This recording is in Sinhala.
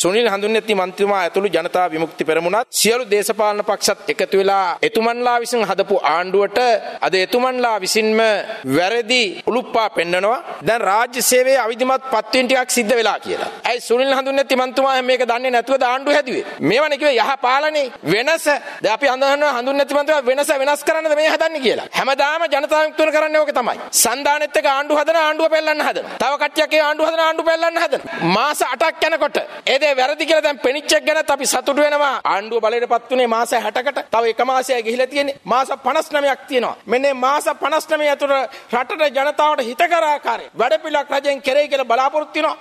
සුනිල් හඳුන්වති මන්ත්‍රීතුමා ඇතුළු ජනතා විමුක්ති පෙරමුණත් සියලු දේශපාලන පක්ෂත් එකතු වෙලා එතුමන්ලා විසින් හදපු ආණ්ඩුවට අද එතුමන්ලා විසින්ම වැරදි උලුප්පා පෙන්නනවා. දැන් රාජ්‍ය සේවයේ අවිධිමත් පත්වීම් ටිකක් සිද්ධ වෙලා කියලා. ඇයි සුනිල් හඳුන්වති මන්ත්‍රීතුමා මේක දන්නේ නැතුවද ආණ්ඩුව හැදුවේ? මේවනේ කිව්වේ යහ පාලනේ වෙනස. දැන් අපි හඳුන්වනවා හඳුන්වති මන්ත්‍රීතුමා වෙනස වෙනස් කරන්නද මේ හදන්නේ කියලා. හැමදාම ජනතා විමුක්තිය කරන්නේ ඕක තමයි. සන්දානෙත් එක ආණ්ඩුව හදන ආණ්ඩුව පෙල්ලන්න හදනවා. තව කට්ටියක් ඒ ආණ්ඩුව හදන ආණ්ඩුව පෙල්ලන්න හදනවා. මාස 8ක් යනකොට ඒ දේ වැරදි කියලා දැන් පෙනිච්ච එක ගැනත් අපි සතුටු වෙනවා. ආණ්ඩුව බලයටපත් උනේ මාස 60කට. තව එක මාසයක් ගිහිලා තියෙන්නේ. මාස 59ක් තියෙනවා. මෙන්න මාස 59 ඇතුළත රටට ජනතාවට හිතකර ආකාරයෙන් වැඩ පිළිවෙලක් රජෙන් කෙරෙයි කියලා බලාපොරොත්තු වෙනවා.